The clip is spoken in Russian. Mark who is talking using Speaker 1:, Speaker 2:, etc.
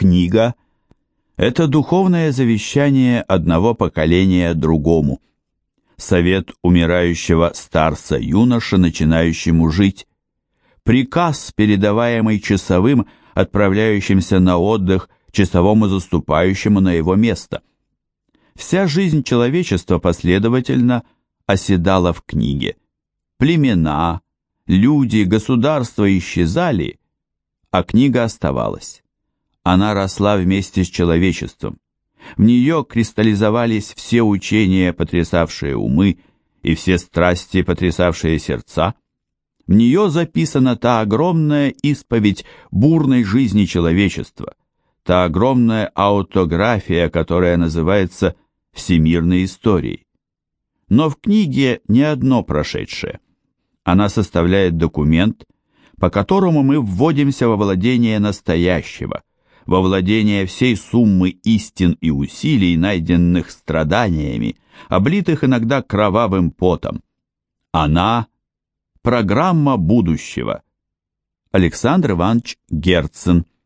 Speaker 1: Книга – это духовное завещание одного поколения другому. Совет умирающего старца юноша, начинающему жить. Приказ, передаваемый часовым, отправляющимся на отдых часовому заступающему на его место. Вся жизнь человечества последовательно оседала в книге. Племена, люди, государства исчезали, а книга оставалась. Она росла вместе с человечеством. В нее кристаллизовались все учения, потрясавшие умы, и все страсти, потрясавшие сердца. В нее записана та огромная исповедь бурной жизни человечества, та огромная аутография, которая называется всемирной историей. Но в книге не одно прошедшее. Она составляет документ, по которому мы вводимся во владение настоящего, во владение всей суммы истин и усилий, найденных страданиями, облитых иногда кровавым потом. Она – программа будущего. Александр Иванович Герцен –